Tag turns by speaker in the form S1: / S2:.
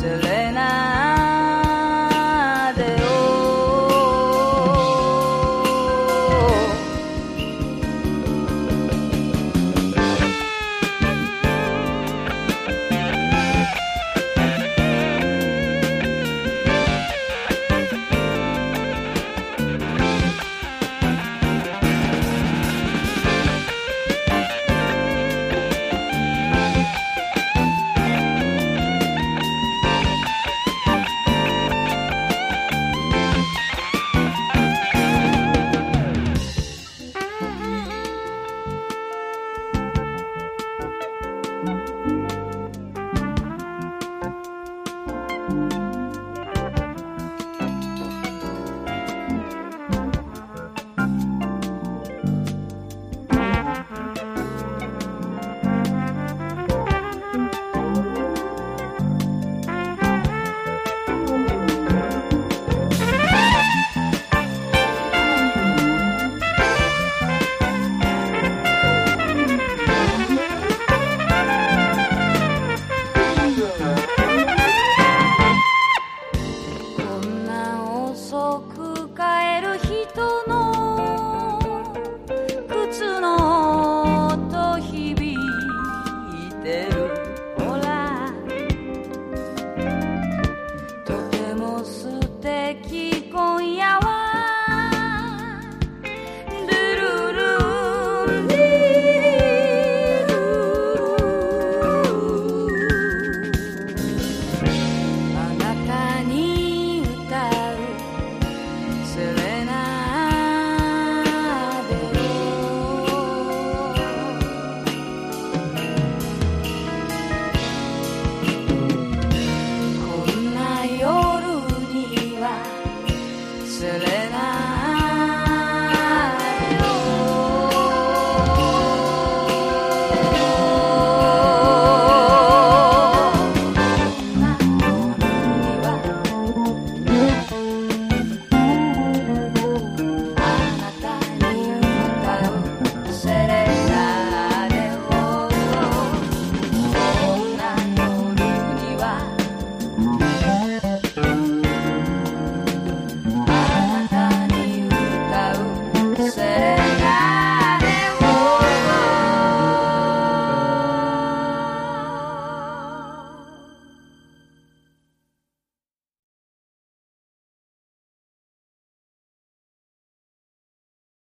S1: soleil. excellent.